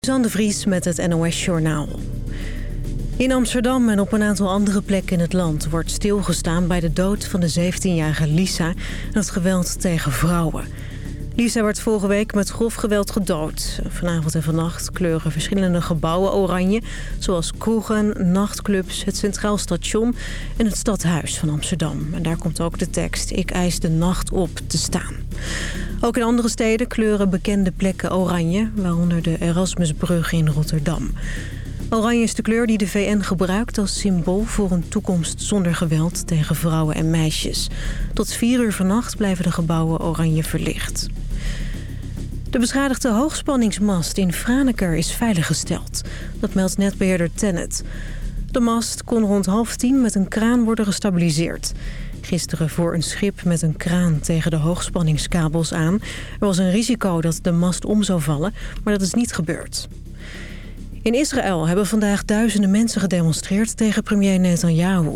De Vries met het NOS Journaal. In Amsterdam en op een aantal andere plekken in het land... wordt stilgestaan bij de dood van de 17-jarige Lisa... en het geweld tegen vrouwen. Lisa werd vorige week met grof geweld gedood. Vanavond en vannacht kleuren verschillende gebouwen oranje... zoals kroegen, nachtclubs, het Centraal Station... en het Stadhuis van Amsterdam. En daar komt ook de tekst... Ik eis de nacht op te staan. Ook in andere steden kleuren bekende plekken oranje... waaronder de Erasmusbrug in Rotterdam. Oranje is de kleur die de VN gebruikt als symbool voor een toekomst zonder geweld tegen vrouwen en meisjes. Tot vier uur vannacht blijven de gebouwen oranje verlicht. De beschadigde hoogspanningsmast in Franeker is veiliggesteld. Dat meldt netbeheerder Tennet. De mast kon rond half tien met een kraan worden gestabiliseerd. Gisteren voor een schip met een kraan tegen de hoogspanningskabels aan. Er was een risico dat de mast om zou vallen, maar dat is niet gebeurd. In Israël hebben vandaag duizenden mensen gedemonstreerd tegen premier Netanyahu.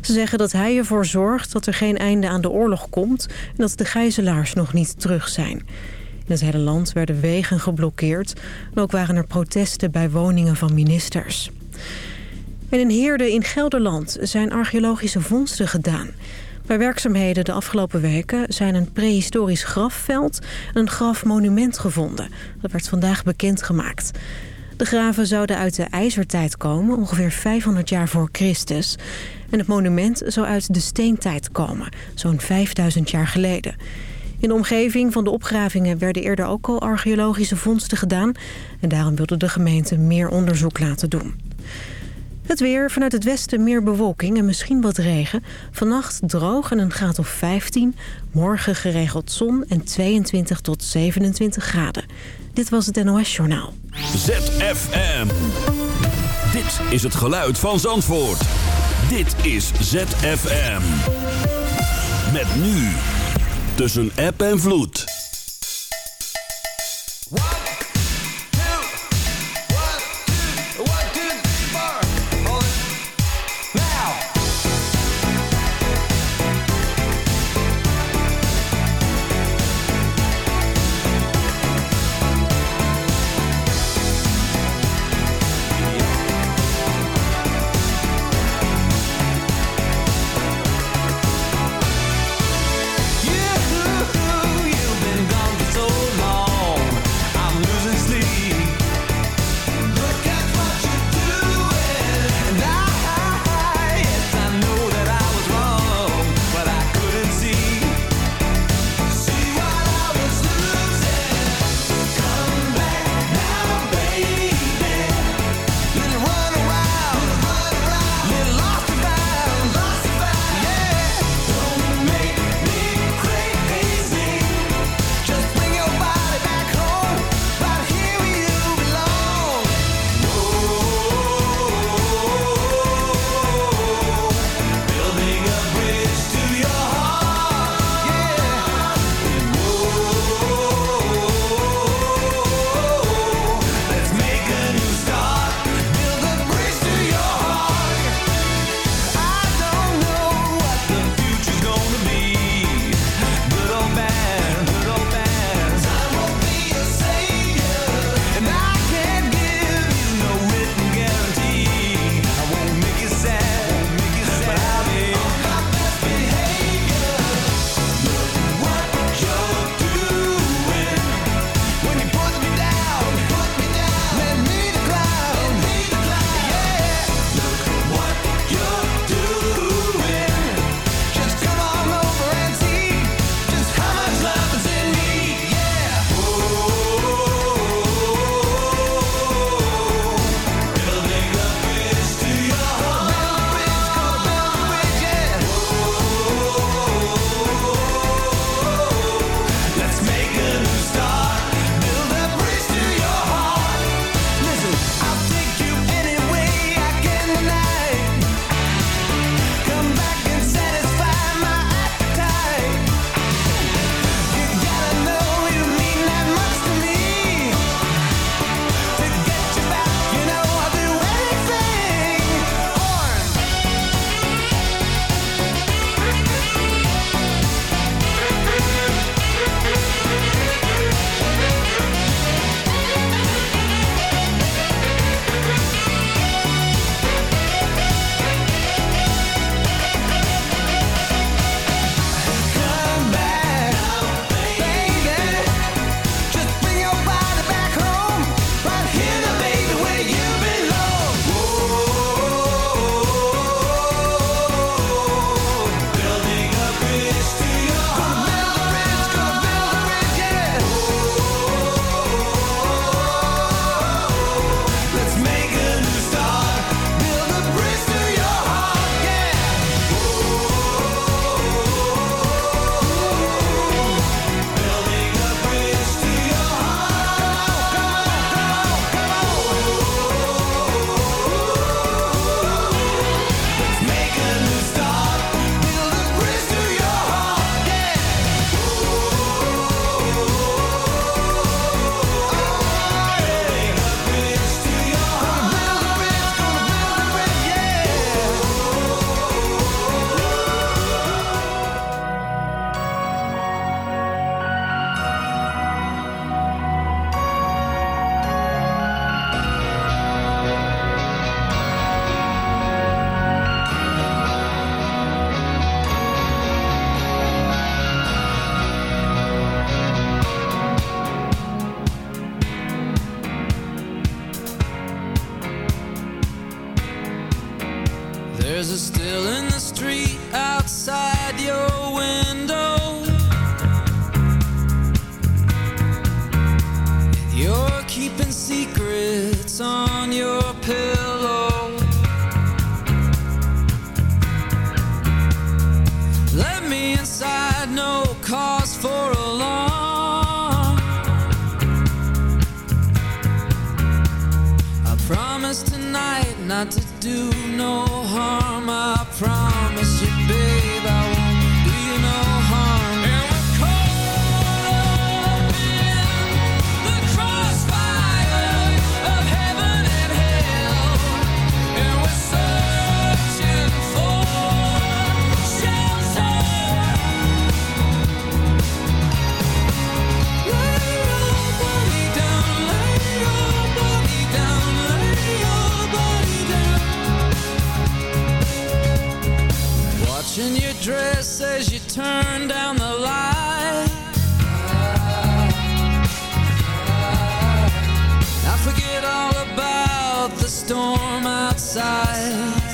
Ze zeggen dat hij ervoor zorgt dat er geen einde aan de oorlog komt... en dat de gijzelaars nog niet terug zijn. In het hele land werden wegen geblokkeerd... en ook waren er protesten bij woningen van ministers. En in Heerde in Gelderland zijn archeologische vondsten gedaan. Bij werkzaamheden de afgelopen weken zijn een prehistorisch grafveld... en een grafmonument gevonden. Dat werd vandaag bekendgemaakt. De graven zouden uit de ijzertijd komen, ongeveer 500 jaar voor Christus. En het monument zou uit de steentijd komen, zo'n 5000 jaar geleden. In de omgeving van de opgravingen werden eerder ook al archeologische vondsten gedaan... en daarom wilde de gemeente meer onderzoek laten doen. Het weer, vanuit het westen meer bewolking en misschien wat regen. Vannacht droog en een graad of 15. Morgen geregeld zon en 22 tot 27 graden. Dit was het NOS Journaal. ZFM. Dit is het geluid van Zandvoort. Dit is ZFM. Met nu. Tussen app en vloed. Watching dress as you turn down the light. I forget all about the storm outside.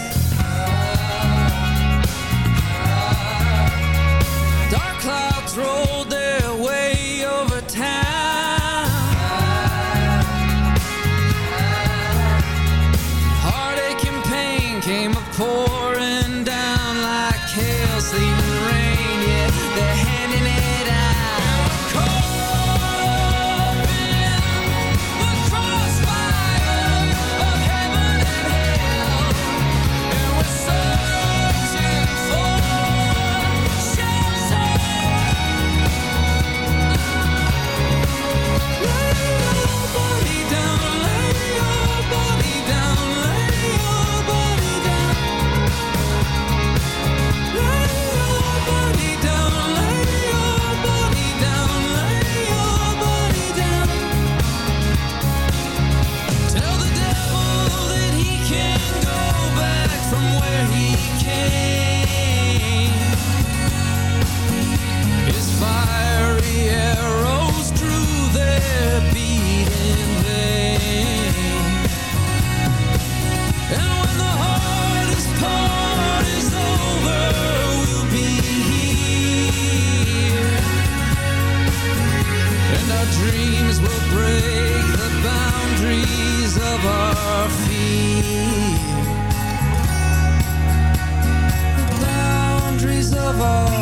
Of our. The boundaries of our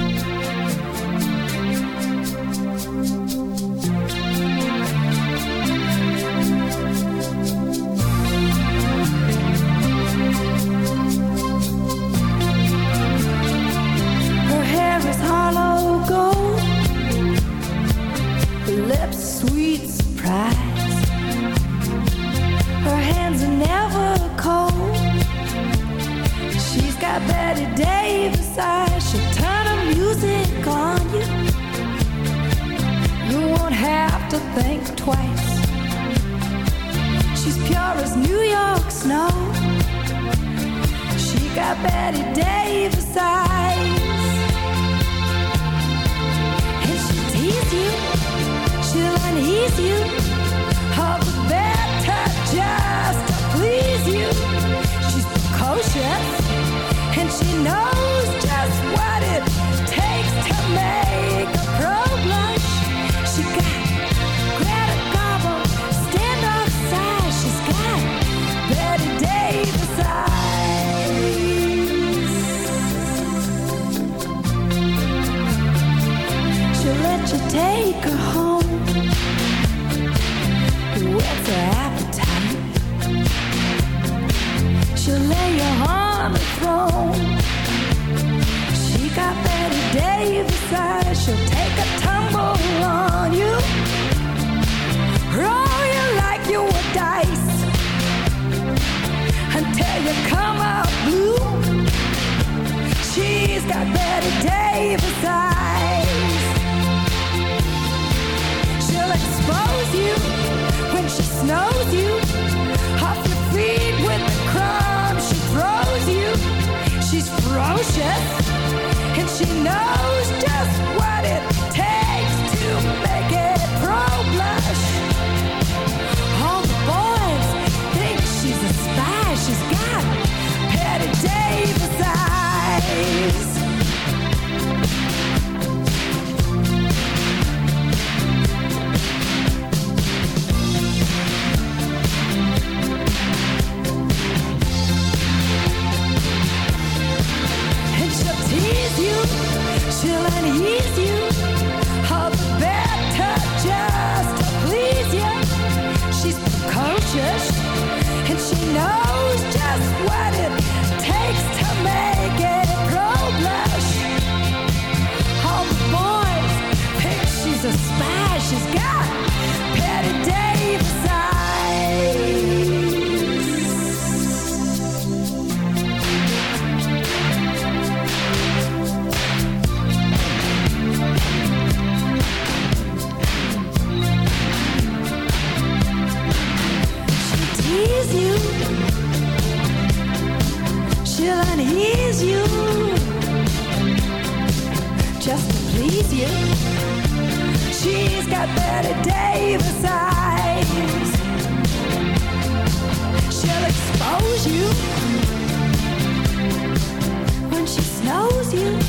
Eyes. She'll turn her music on you. You won't have to think twice. She's pure as New York snow. She got Bette Davis eyes. And she'll you, she'll unease you. The just to please you. She's precocious, she knows just what it takes to make Davis eyes. She'll expose you when she snows you. Off your feet with the crumbs she throws you. She's ferocious and she knows unease got Bette Davis eyes. She'll expose you. When she snows you.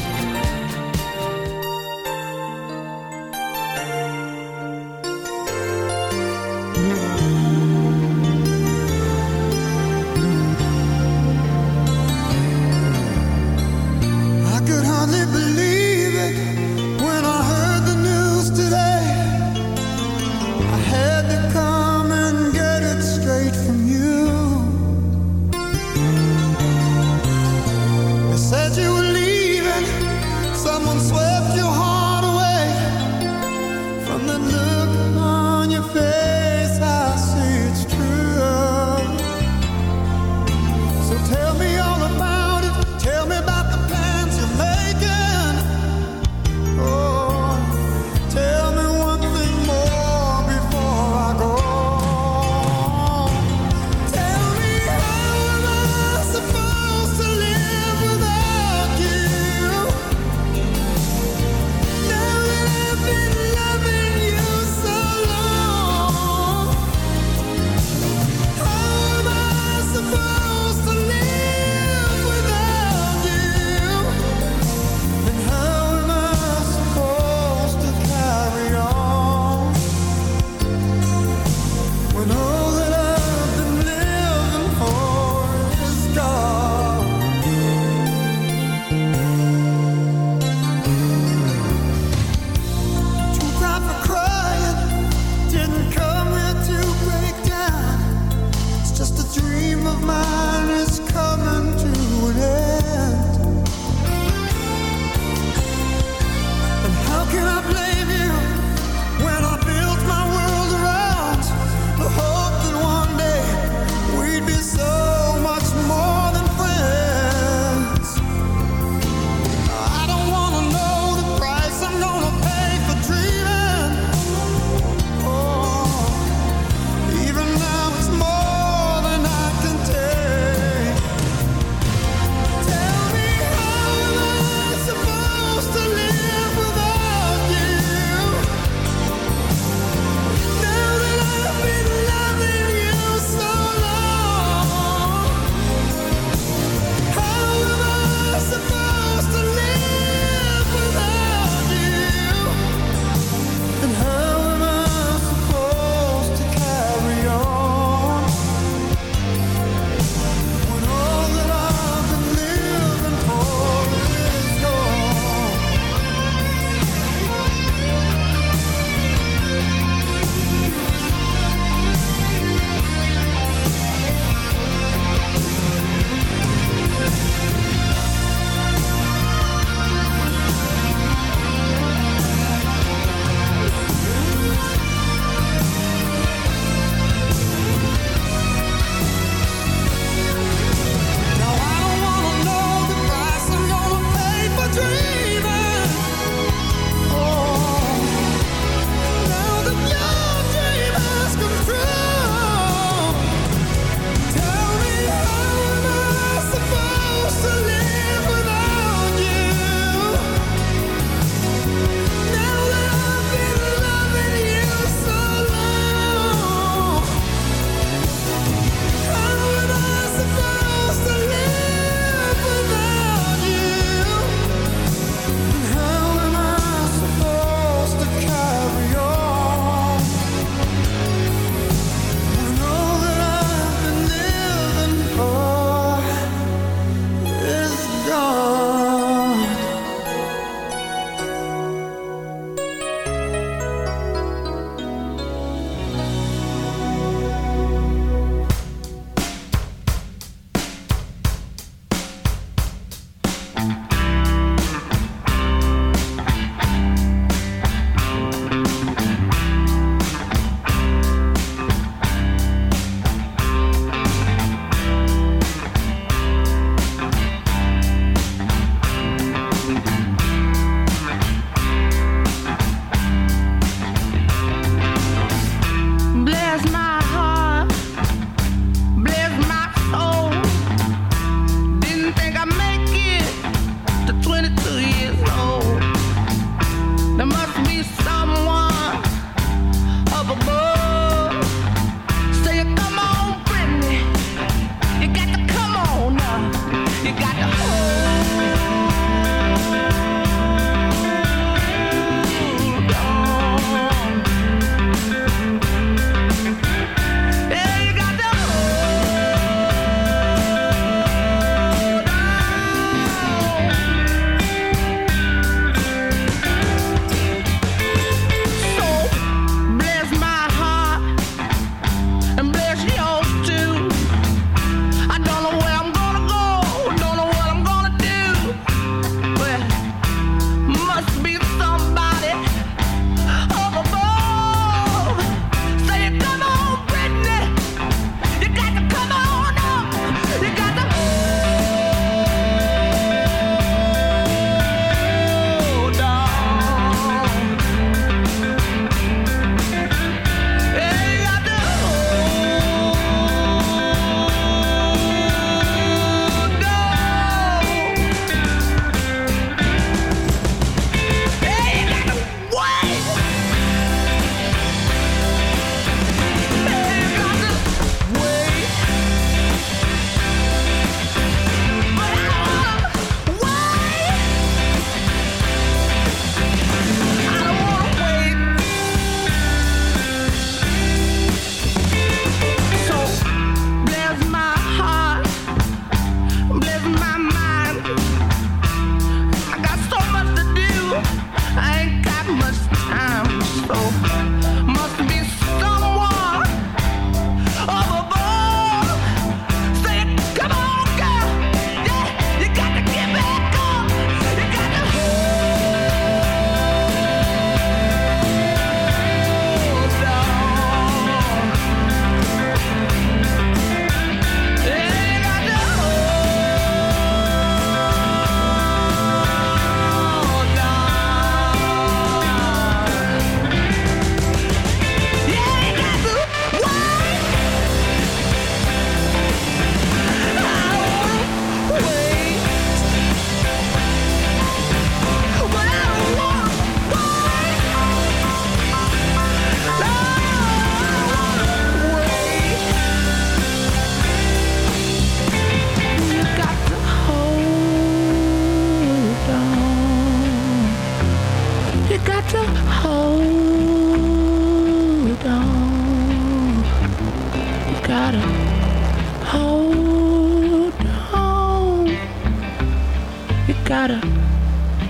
gotta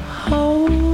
hold.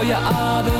Dus hou je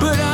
but I